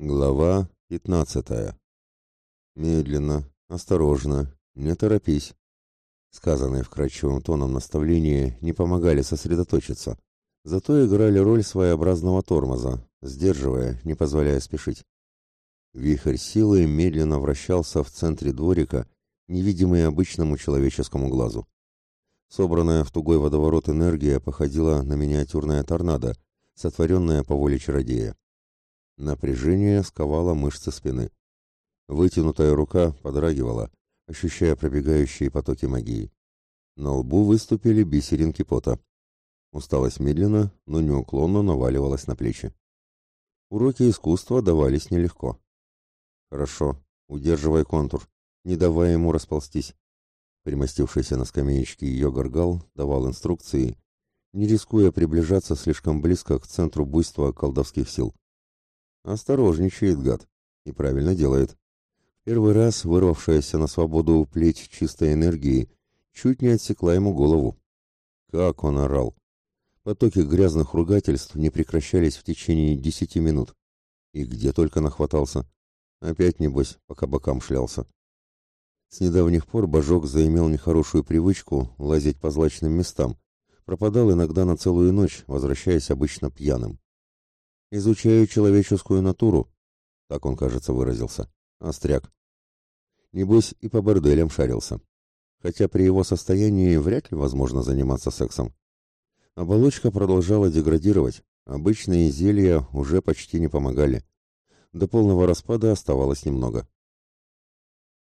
Глава пятнадцатая. Медленно, осторожно, не торопись. Сказанные вкрадчивым тоном наставления не помогали сосредоточиться, зато играли роль своеобразного тормоза, сдерживая, не позволяя спешить. Вихрь силы медленно вращался в центре дворика, невидимый обычному человеческому глазу. Собранная в тугой водоворот энергия походила на миниатюрное торнадо, сотворенное по воле чародея. Напряжение сковало мышцы спины. Вытянутая рука подрагивала, ощущая пробегающие потоки магии. На лбу выступили бисеринки пота. Усталость медленно, но неуклонно наваливалась на плечи. Уроки искусства давались нелегко. «Хорошо, удерживай контур, не давай ему расползтись». Примостившийся на скамеечке ее горгал давал инструкции, не рискуя приближаться слишком близко к центру буйства колдовских сил. Осторожничает гад. И правильно делает. Первый раз вырвавшаяся на свободу плеть чистой энергии чуть не отсекла ему голову. Как он орал! Потоки грязных ругательств не прекращались в течение десяти минут. И где только нахватался. Опять, небось, по кабакам шлялся. С недавних пор Божок заимел нехорошую привычку лазить по злачным местам. Пропадал иногда на целую ночь, возвращаясь обычно пьяным. Изучаю человеческую натуру, так он, кажется, выразился. Остряк. Небось, и по борделям шарился. Хотя при его состоянии вряд ли возможно заниматься сексом. Оболочка продолжала деградировать, обычные зелья уже почти не помогали. До полного распада оставалось немного.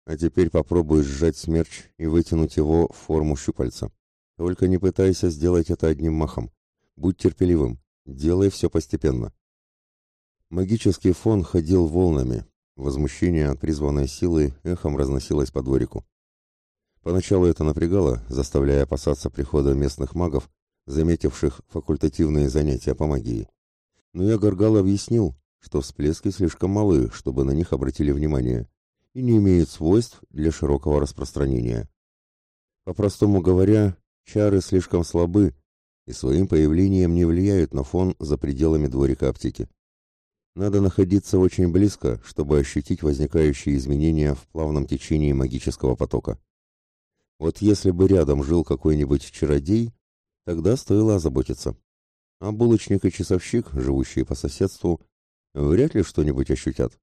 А теперь попробуй сжать смерч и вытянуть его в форму щупальца. Только не пытайся сделать это одним махом. Будь терпеливым, делай все постепенно. Магический фон ходил волнами. Возмущение от призванной силы эхом разносилось по дворику. Поначалу это напрягало, заставляя опасаться прихода местных магов, заметивших факультативные занятия по магии. Но я Горгал объяснил, что всплески слишком малы, чтобы на них обратили внимание, и не имеют свойств для широкого распространения. По-простому говоря, чары слишком слабы и своим появлением не влияют на фон за пределами дворика аптеки. Надо находиться очень близко, чтобы ощутить возникающие изменения в плавном течении магического потока. Вот если бы рядом жил какой-нибудь чародей, тогда стоило озаботиться. А булочник и часовщик, живущие по соседству, вряд ли что-нибудь ощутят.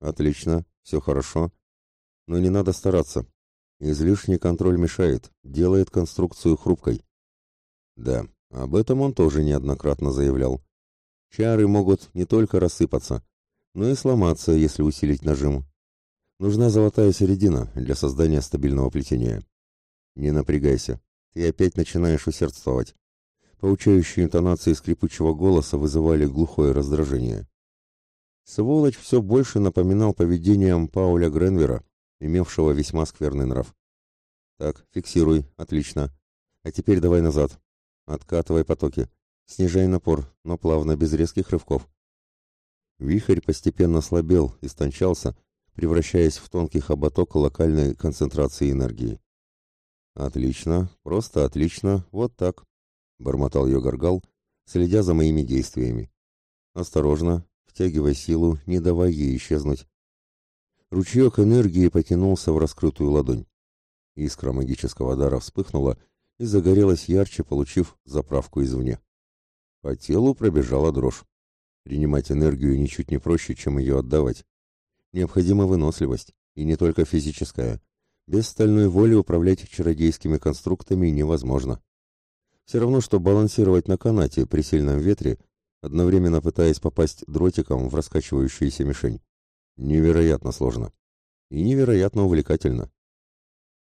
Отлично, все хорошо. Но не надо стараться. Излишний контроль мешает, делает конструкцию хрупкой. Да, об этом он тоже неоднократно заявлял. Чары могут не только рассыпаться, но и сломаться, если усилить нажим. Нужна золотая середина для создания стабильного плетения. Не напрягайся, ты опять начинаешь усердствовать. Поучающие интонации скрипучего голоса вызывали глухое раздражение. Сволочь все больше напоминал поведением Пауля Гренвера, имевшего весьма скверный нрав. Так, фиксируй, отлично. А теперь давай назад. Откатывай потоки. Снижай напор, но плавно, без резких рывков. Вихрь постепенно слабел, истончался, превращаясь в тонкий хоботок локальной концентрации энергии. «Отлично, просто отлично, вот так», — бормотал ее горгал, следя за моими действиями. «Осторожно, втягивай силу, не давай ей исчезнуть». Ручеек энергии потянулся в раскрытую ладонь. Искра магического дара вспыхнула и загорелась ярче, получив заправку извне. По телу пробежала дрожь. Принимать энергию ничуть не проще, чем ее отдавать. Необходима выносливость, и не только физическая. Без стальной воли управлять чародейскими конструктами невозможно. Все равно, что балансировать на канате при сильном ветре, одновременно пытаясь попасть дротиком в раскачивающуюся мишень. Невероятно сложно. И невероятно увлекательно.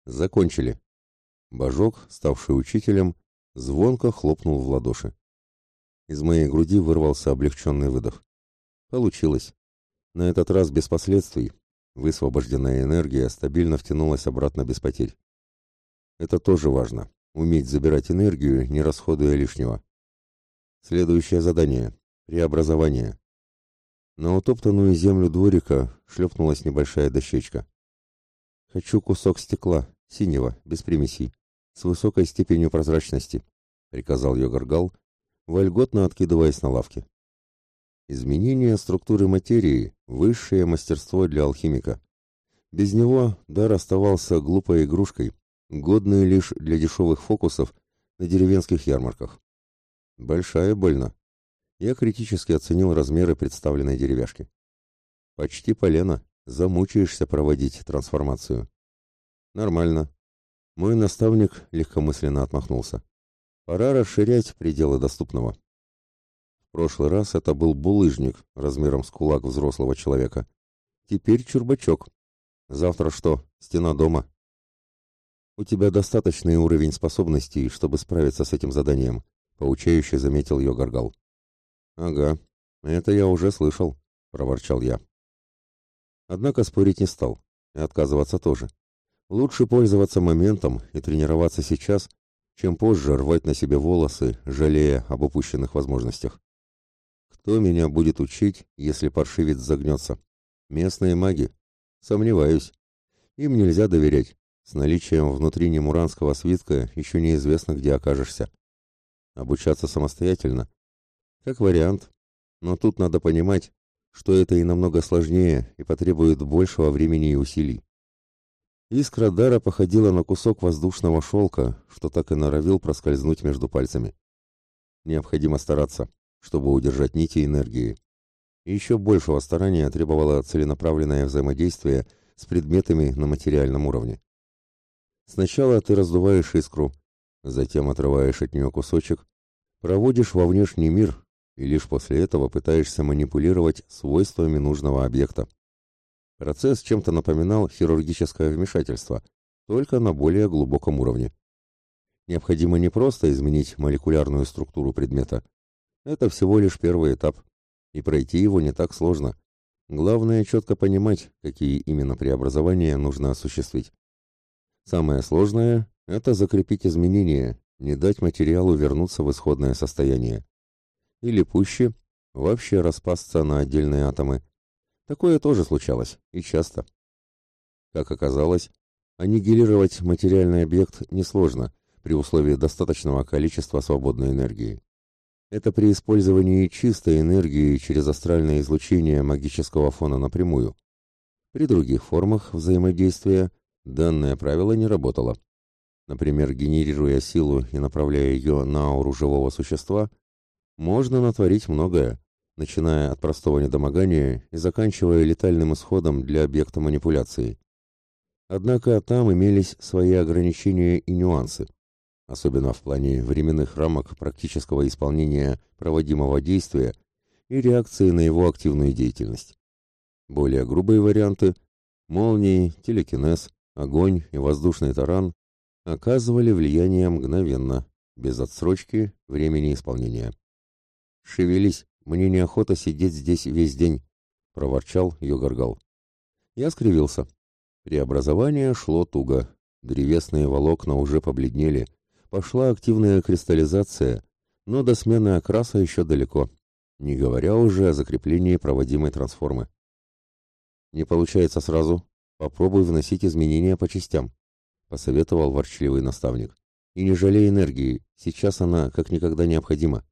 Закончили. Божок, ставший учителем, звонко хлопнул в ладоши. Из моей груди вырвался облегченный выдох. Получилось. На этот раз без последствий. Высвобожденная энергия стабильно втянулась обратно без потерь. Это тоже важно. Уметь забирать энергию, не расходуя лишнего. Следующее задание. Преобразование. На утоптанную землю дворика шлепнулась небольшая дощечка. «Хочу кусок стекла, синего, без примесей, с высокой степенью прозрачности», — приказал Йогаргал, вольготно откидываясь на лавке. Изменение структуры материи – высшее мастерство для алхимика. Без него дар оставался глупой игрушкой, годной лишь для дешевых фокусов на деревенских ярмарках. Большая больно. Я критически оценил размеры представленной деревяшки. Почти полено, замучаешься проводить трансформацию. Нормально. Мой наставник легкомысленно отмахнулся. Пора расширять пределы доступного. В прошлый раз это был булыжник размером с кулак взрослого человека. Теперь чурбачок. Завтра что, стена дома? У тебя достаточный уровень способностей, чтобы справиться с этим заданием, поучающе заметил ее Гаргал. Ага, это я уже слышал, проворчал я. Однако спорить не стал, и отказываться тоже. Лучше пользоваться моментом и тренироваться сейчас, чем позже рвать на себе волосы, жалея об упущенных возможностях. Кто меня будет учить, если паршивец загнется? Местные маги? Сомневаюсь. Им нельзя доверять. С наличием внутри немуранского свитка еще неизвестно, где окажешься. Обучаться самостоятельно? Как вариант. Но тут надо понимать, что это и намного сложнее и потребует большего времени и усилий. Искра дара походила на кусок воздушного шелка, что так и норовил проскользнуть между пальцами. Необходимо стараться чтобы удержать нити энергии. Еще большего старания требовало целенаправленное взаимодействие с предметами на материальном уровне. Сначала ты раздуваешь искру, затем отрываешь от нее кусочек, проводишь во внешний мир и лишь после этого пытаешься манипулировать свойствами нужного объекта. Процесс чем-то напоминал хирургическое вмешательство, только на более глубоком уровне. Необходимо не просто изменить молекулярную структуру предмета, это всего лишь первый этап, и пройти его не так сложно. Главное четко понимать, какие именно преобразования нужно осуществить. Самое сложное – это закрепить изменения, не дать материалу вернуться в исходное состояние. Или пуще – вообще распасться на отдельные атомы. Такое тоже случалось, и часто. Как оказалось, аннигилировать материальный объект несложно, при условии достаточного количества свободной энергии. Это при использовании чистой энергии через астральное излучение магического фона напрямую. При других формах взаимодействия данное правило не работало. Например, генерируя силу и направляя ее на ауру живого существа, можно натворить многое, начиная от простого недомогания и заканчивая летальным исходом для объекта манипуляции. Однако там имелись свои ограничения и нюансы особенно в плане временных рамок практического исполнения проводимого действия и реакции на его активную деятельность. Более грубые варианты – молнии, телекинез, огонь и воздушный таран – оказывали влияние мгновенно, без отсрочки времени исполнения. «Шевелись, мне неохота сидеть здесь весь день», – проворчал Йогаргал. Я скривился. Преобразование шло туго, древесные волокна уже побледнели – пошла активная кристаллизация, но до смены окраса еще далеко, не говоря уже о закреплении проводимой трансформы. Не получается сразу, попробуй вносить изменения по частям, посоветовал ворчливый наставник. И не жалей энергии, сейчас она как никогда необходима.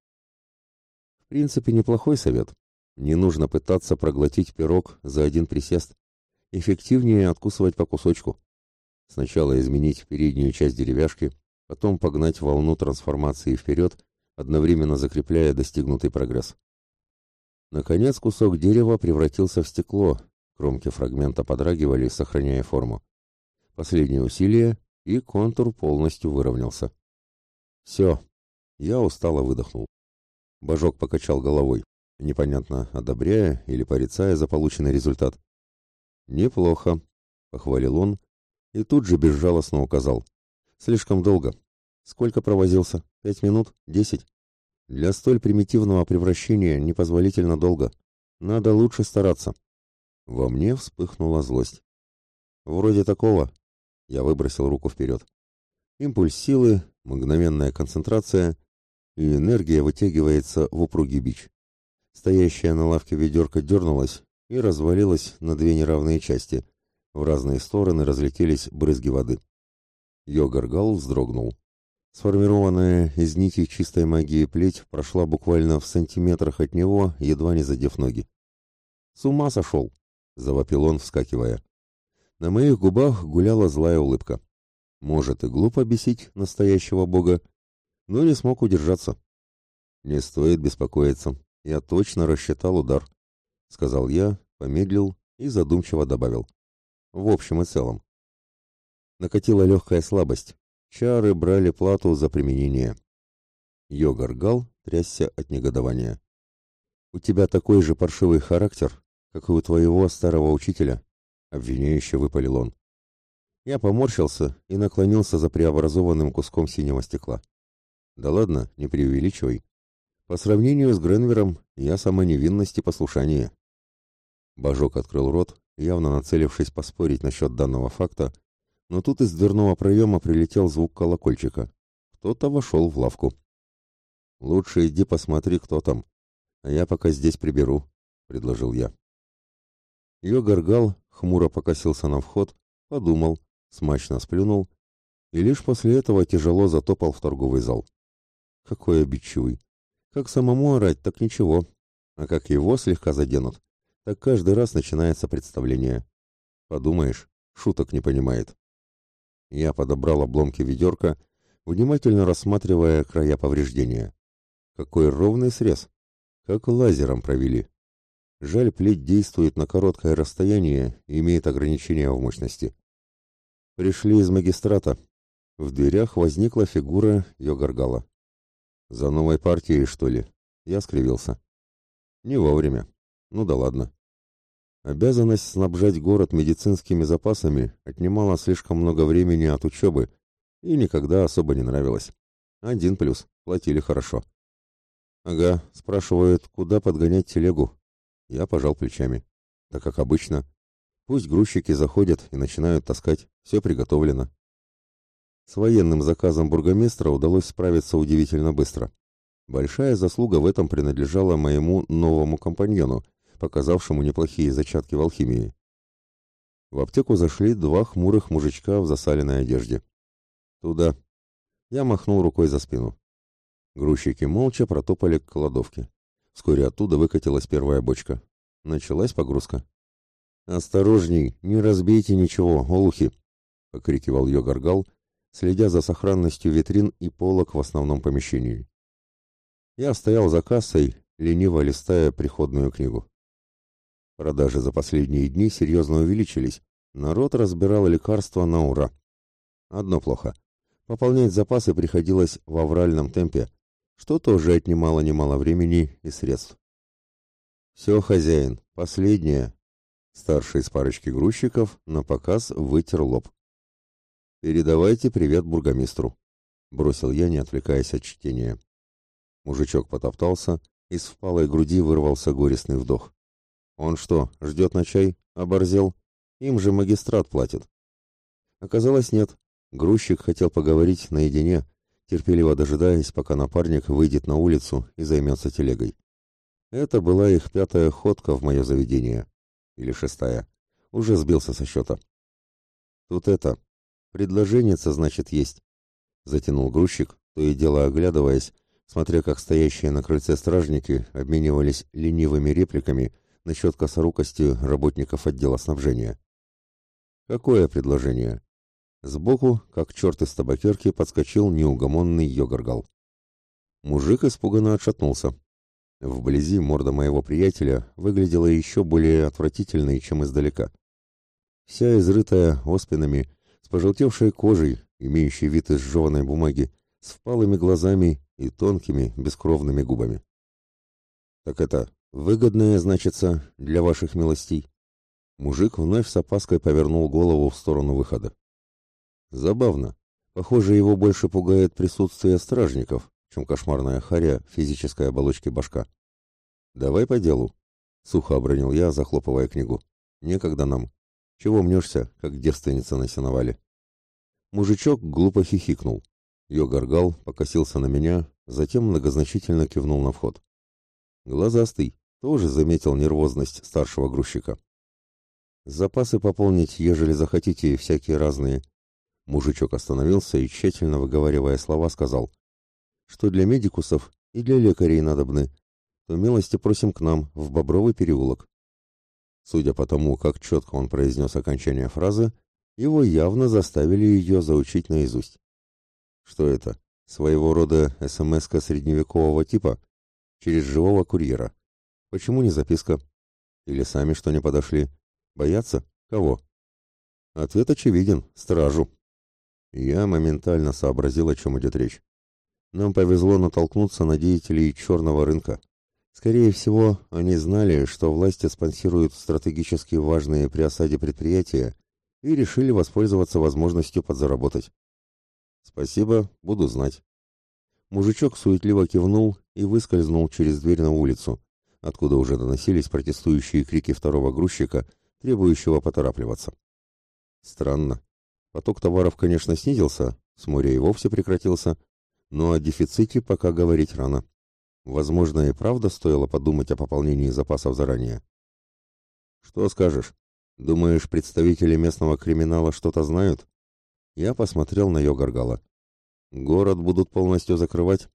В принципе, неплохой совет. Не нужно пытаться проглотить пирог за один присест. Эффективнее откусывать по кусочку. Сначала изменить переднюю часть деревяшки, потом погнать волну трансформации вперед, одновременно закрепляя достигнутый прогресс. Наконец кусок дерева превратился в стекло, кромки фрагмента подрагивали, сохраняя форму. Последнее усилие, и контур полностью выровнялся. «Все!» Я устало выдохнул. Божок покачал головой, непонятно, одобряя или порицая за полученный результат. «Неплохо», — похвалил он и тут же безжалостно указал. Слишком долго. Сколько провозился? Пять минут? Десять? Для столь примитивного превращения непозволительно долго. Надо лучше стараться. Во мне вспыхнула злость. Вроде такого. Я выбросил руку вперед. Импульс силы, мгновенная концентрация, и энергия вытягивается в упругий бич. Стоящая на лавке ведерко дернулась и развалилась на две неравные части. В разные стороны разлетелись брызги воды. Йогаргал вздрогнул. Сформированная из нитей чистой магии плеть прошла буквально в сантиметрах от него, едва не задев ноги. «С ума сошел!» — завопил он, вскакивая. На моих губах гуляла злая улыбка. Может и глупо бесить настоящего бога, но не смог удержаться. «Не стоит беспокоиться, я точно рассчитал удар», — сказал я, помедлил и задумчиво добавил. «В общем и целом». Накатила легкая слабость. Чары брали плату за применение. Йогар Гал трясся от негодования. «У тебя такой же паршивый характер, как и у твоего старого учителя», — обвиняюще выпалил он. Я поморщился и наклонился за преобразованным куском синего стекла. Да ладно, не преувеличивай. По сравнению с Гренвером, я сама невинность и послушание. Божок открыл рот, явно нацелившись поспорить насчет данного факта, но тут из дверного проема прилетел звук колокольчика. Кто-то вошел в лавку. «Лучше иди посмотри, кто там, а я пока здесь приберу», — предложил я. Йогаргал хмуро покосился на вход, подумал, смачно сплюнул и лишь после этого тяжело затопал в торговый зал. Какой обидчивый. Как самому орать, так ничего. А как его слегка заденут, так каждый раз начинается представление. Подумаешь, шуток не понимает. Я подобрал обломки ведерка, внимательно рассматривая края повреждения. Какой ровный срез. Как лазером провели. Жаль, плеть действует на короткое расстояние и имеет ограничения в мощности. Пришли из магистрата. В дверях возникла фигура Йогаргала. «За новой партией, что ли?» Я скривился. «Не вовремя. Ну да ладно». Обязанность снабжать город медицинскими запасами отнимала слишком много времени от учебы и никогда особо не нравилась. Один плюс. Платили хорошо. «Ага», спрашивают, куда подгонять телегу. Я пожал плечами. Так как обычно. Пусть грузчики заходят и начинают таскать. Все приготовлено. С военным заказом бургомистра удалось справиться удивительно быстро. Большая заслуга в этом принадлежала моему новому компаньону, показавшему неплохие зачатки в алхимии. В аптеку зашли два хмурых мужичка в засаленной одежде. «Туда». Я махнул рукой за спину. Грузчики молча протопали к кладовке. Вскоре оттуда выкатилась первая бочка. Началась погрузка. «Осторожней, не разбейте ничего, олухи!» — покрикивал Йогаргал, следя за сохранностью витрин и полок в основном помещении. Я стоял за кассой, лениво листая приходную книгу. Продажи за последние дни серьезно увеличились, народ разбирал лекарства на ура. Одно плохо. Пополнять запасы приходилось в авральном темпе, что тоже отнимало немало времени и средств. «Все, хозяин, последнее», Старший из парочки грузчиков на показ вытер лоб. «Передавайте привет бургомистру», — бросил я, не отвлекаясь от чтения. Мужичок потоптался, из впалой груди вырвался горестный вдох. «Он что, ждет на чай? Оборзел? Им же магистрат платит». Оказалось, нет. Грузчик хотел поговорить наедине, терпеливо дожидаясь, пока напарник выйдет на улицу и займется телегой. Это была их пятая ходка в мое заведение. Или шестая. Уже сбился со счета. Тут это. Предложение-то, значит, есть. Затянул грузчик, то и дело оглядываясь, смотря как стоящие на крыльце стражники обменивались ленивыми репликами насчет косорукости работников отдела снабжения. Какое предложение? Сбоку, как черт из табакерки, подскочил неугомонный Йогаргал. Мужик испуганно отшатнулся. Вблизи морда моего приятеля выглядела еще более отвратительной, чем издалека. Вся изрытая оспинами, с пожелтевшей кожей, имеющей вид из бумаги, с впалыми глазами и тонкими, бескровными губами. «Так это выгодное, значится, для ваших милостей?» Мужик вновь с опаской повернул голову в сторону выхода. Забавно. Похоже, его больше пугает присутствие стражников, чем кошмарная харя физической оболочки башка. «Давай по делу», — сухо обронил я, захлопывая книгу. «Некогда нам. Чего мнешься, как девственница на сеновале?» Мужичок глупо хихикнул. Йогаргал покосился на меня, затем многозначительно кивнул на вход. Глазастый тоже заметил нервозность старшего грузчика. «Запасы пополнить, ежели захотите, всякие разные. Мужичок остановился и, тщательно выговаривая слова, сказал, что для медикусов и для лекарей надобны, то милости просим к нам, в Бобровый переулок. Судя по тому, как четко он произнес окончание фразы, его явно заставили ее заучить наизусть. Что это? Своего рода СМС-ка средневекового типа? Через живого курьера. Почему не записка? Или сами что не подошли? Боятся? Кого? Ответ очевиден. Стражу. Я моментально сообразил, о чем идет речь. Нам повезло натолкнуться на деятелей черного рынка. Скорее всего, они знали, что власти спонсируют стратегически важные при осаде предприятия и решили воспользоваться возможностью подзаработать. Спасибо, буду знать. Мужичок суетливо кивнул и выскользнул через дверь на улицу, откуда уже доносились протестующие крики второго грузчика, требующего поторапливаться. Странно. Поток товаров, конечно, снизился, с моря и вовсе прекратился, но о дефиците пока говорить рано. Возможно, и правда стоило подумать о пополнении запасов заранее. Что скажешь? Думаешь, представители местного криминала что-то знают? Я посмотрел на Йогаргала. Город будут полностью закрывать?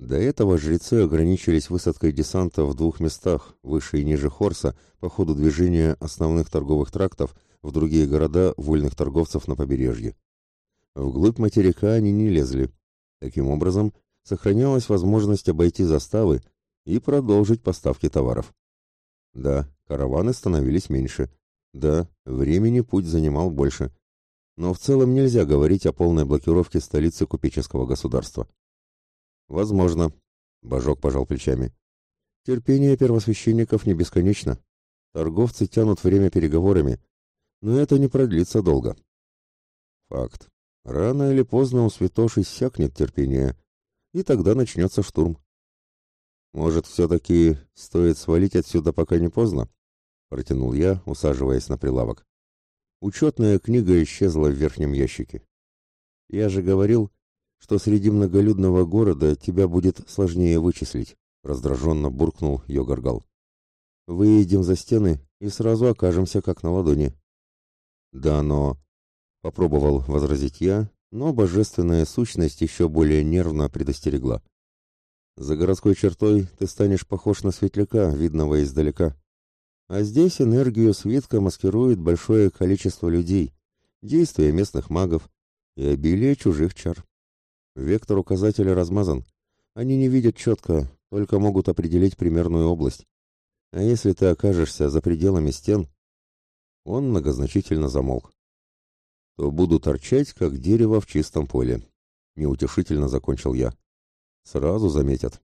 До этого жрецы ограничились высадкой десанта в двух местах, выше и ниже Хорса, по ходу движения основных торговых трактов в другие города вольных торговцев на побережье. Вглубь материка они не лезли. Таким образом, сохранялась возможность обойти заставы и продолжить поставки товаров. Да, караваны становились меньше. Да, времени путь занимал больше. Но в целом нельзя говорить о полной блокировке столицы купеческого государства. Возможно, Божок пожал плечами. Терпение первосвященников не бесконечно. Торговцы тянут время переговорами, но это не продлится долго. Факт. Рано или поздно у святош иссякнет терпение, и тогда начнется штурм. Может, все-таки стоит свалить отсюда, пока не поздно? Протянул я, усаживаясь на прилавок. Учетная книга исчезла в верхнем ящике. Я же говорил, что среди многолюдного города тебя будет сложнее вычислить, раздраженно буркнул Йогаргал. Выедем за стены и сразу окажемся как на ладони. Да, но... Попробовал возразить я, но божественная сущность еще более нервно предостерегла. За городской чертой ты станешь похож на светляка, видного издалека. А здесь энергию свитка маскирует большое количество людей, действия местных магов и обилие чужих чар. Вектор указателя размазан. Они не видят четко, только могут определить примерную область. А если ты окажешься за пределами стен... Он многозначительно замолк то буду торчать, как дерево в чистом поле. Неутешительно закончил я. Сразу заметят.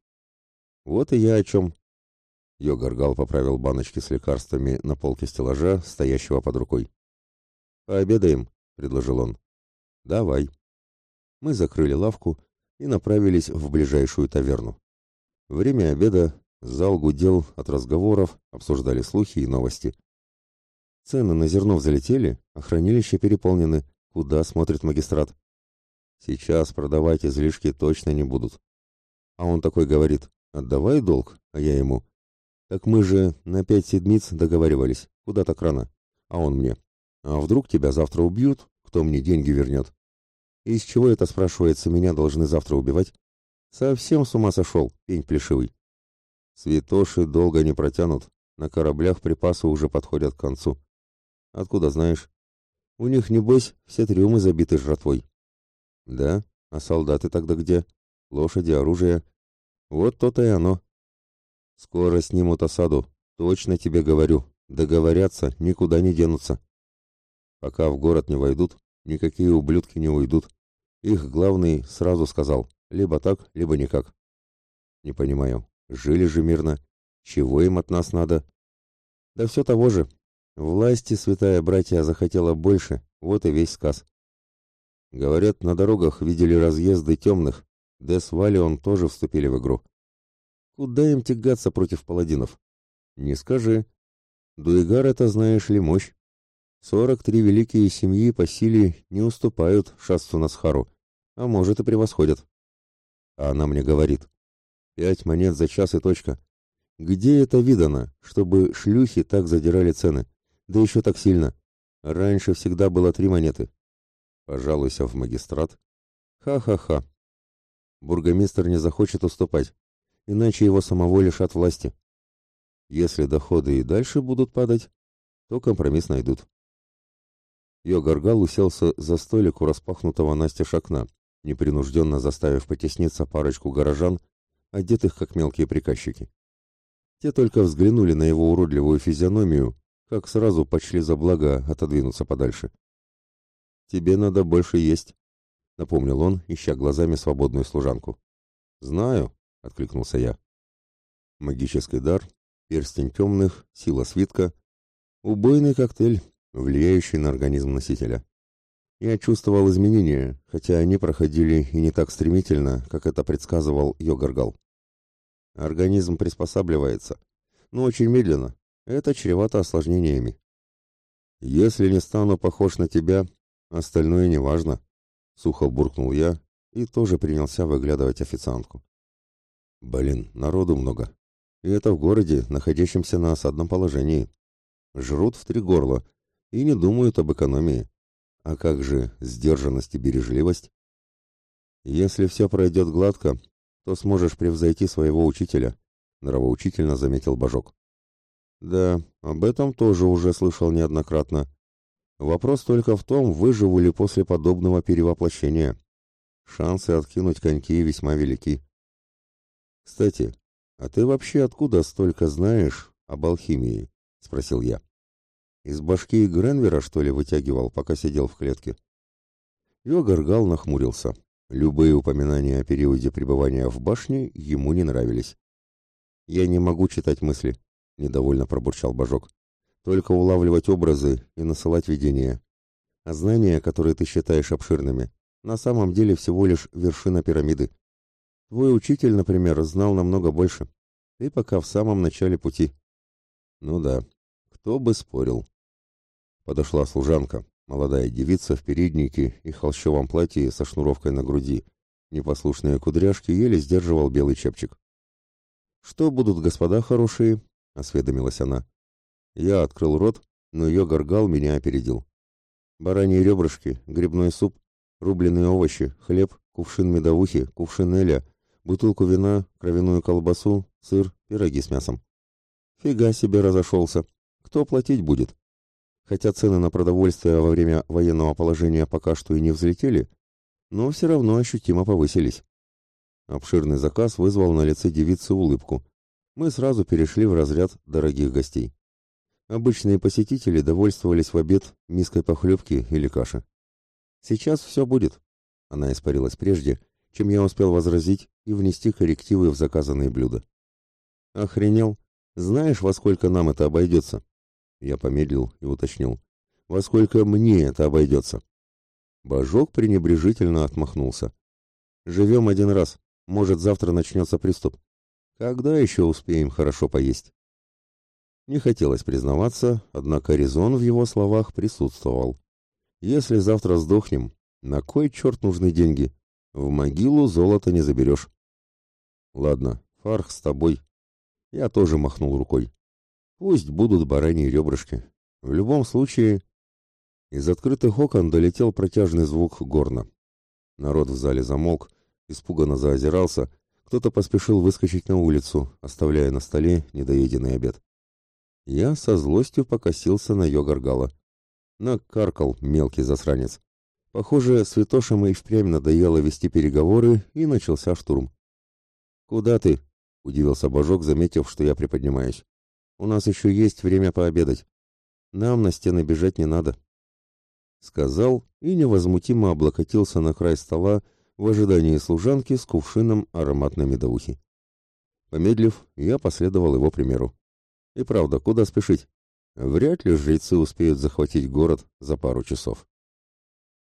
Вот и я о чем. Йогаргал поправил баночки с лекарствами на полке стеллажа, стоящего под рукой. «Пообедаем», — предложил он. «Давай». Мы закрыли лавку и направились в ближайшую таверну. Время обеда, зал гудел от разговоров, обсуждали слухи и новости. Цены на зерно взлетели, а хранилища переполнены. Куда смотрит магистрат? Сейчас продавать излишки точно не будут. А он такой говорит, отдавай долг, а я ему. Так мы же на пять седмиц договаривались, куда так рано? А он мне. А вдруг тебя завтра убьют, кто мне деньги вернет? Из чего это, спрашивается, меня должны завтра убивать? Совсем с ума сошел, пень плешивый. Святоши долго не протянут, на кораблях припасы уже подходят к концу. Откуда знаешь? У них, небось, все трюмы забиты жратвой. Да? А солдаты тогда где? Лошади, оружие? Вот то-то и оно. Скоро снимут осаду. Точно тебе говорю. Договорятся, никуда не денутся. Пока в город не войдут, никакие ублюдки не уйдут. Их главный сразу сказал, либо так, либо никак. Не понимаю, жили же мирно. Чего им от нас надо? Да все того же, Власти святая братья захотела больше, вот и весь сказ. Говорят, на дорогах видели разъезды темных, да с Валион тоже вступили в игру. Куда им тягаться против паладинов? Не скажи. Дуигар это, знаешь ли, мощь. Сорок три великие семьи по силе не уступают Шасту Насхару, а может и превосходят. А она мне говорит. Пять монет за час и точка. Где это видано, чтобы шлюхи так задирали цены? Да еще так сильно. Раньше всегда было три монеты. Пожалуйся в магистрат. Ха-ха-ха. Бургомистр не захочет уступать, иначе его самого лишат власти. Если доходы и дальше будут падать, то компромисс найдут. Йогаргал уселся за столик у распахнутого настежь окна, непринужденно заставив потесниться парочку горожан, одетых как мелкие приказчики. Те только взглянули на его уродливую физиономию, как сразу почли за благо отодвинуться подальше. «Тебе надо больше есть», — напомнил он, ища глазами свободную служанку. «Знаю», — откликнулся я. Магический дар, перстень темных, сила свитка, убойный коктейль, влияющий на организм носителя. Я чувствовал изменения, хотя они проходили и не так стремительно, как это предсказывал Йогаргал. Организм приспосабливается, но очень медленно. Это чревато осложнениями. Если не стану похож на тебя, остальное не важно, сухо буркнул я и тоже принялся выглядывать официантку. Блин, народу много. И это в городе, находящемся на осадном положении. Жрут в три горла и не думают об экономии. А как же сдержанность и бережливость? Если все пройдет гладко, то сможешь превзойти своего учителя, нравоучительно заметил Божок. Да, об этом тоже уже слышал неоднократно. Вопрос только в том, выживу ли после подобного перевоплощения. Шансы откинуть коньки весьма велики. Кстати, а ты вообще откуда столько знаешь об алхимии? спросил я. Из башки Гренвера, что ли, вытягивал, пока сидел в клетке? Йогаргал нахмурился. Любые упоминания о периоде пребывания в башне ему не нравились. «Я не могу читать мысли», — недовольно пробурчал Божок. «Только улавливать образы и насылать видения. А знания, которые ты считаешь обширными, на самом деле всего лишь вершина пирамиды. Твой учитель, например, знал намного больше. Ты пока в самом начале пути». «Ну да, кто бы спорил». Подошла служанка, Молодая девица в переднике и холщовом платье со шнуровкой на груди. Непослушные кудряшки еле сдерживал белый чепчик. «Что будут, господа хорошие?» — осведомилась она. Я открыл рот, но ее горгал меня опередил. Бараньи ребрышки, грибной суп, рубленые овощи, хлеб, кувшин медовухи, кувшин эля, бутылку вина, кровяную колбасу, сыр, пироги с мясом. Фига себе разошелся. Кто платить будет? Хотя цены на продовольствие во время военного положения пока что и не взлетели, но все равно ощутимо повысились. Обширный заказ вызвал на лице девицы улыбку. Мы сразу перешли в разряд дорогих гостей. Обычные посетители довольствовались в обед миской похлебки или каши. «Сейчас все будет», — она испарилась прежде, чем я успел возразить и внести коррективы в заказанные блюда. «Охренел? Знаешь, во сколько нам это обойдется?» Я помедлил и уточнил. «Во сколько мне это обойдется?» Божок пренебрежительно отмахнулся. «Живем один раз. Может, завтра начнется приступ. Когда еще успеем хорошо поесть?» Не хотелось признаваться, однако резон в его словах присутствовал. «Если завтра сдохнем, на кой черт нужны деньги? В могилу золото не заберешь». «Ладно, Фарх с тобой». Я тоже махнул рукой. Пусть будут бараньи ребрышки. В любом случае... Из открытых окон долетел протяжный звук горна. Народ в зале замолк, испуганно заозирался, кто-то поспешил выскочить на улицу, оставляя на столе недоеденный обед. Я со злостью покосился на Йогаргала. Накаркал мелкий засранец. Похоже, святошам и впрямь надоело вести переговоры, и начался штурм. «Куда ты?» — удивился Божок, заметив, что я приподнимаюсь. У нас еще есть время пообедать. Нам на стены бежать не надо. Сказал и невозмутимо облокотился на край стола в ожидании служанки с кувшином ароматной медовухи. Помедлив, я последовал его примеру. И правда, куда спешить? Вряд ли жрецы успеют захватить город за пару часов.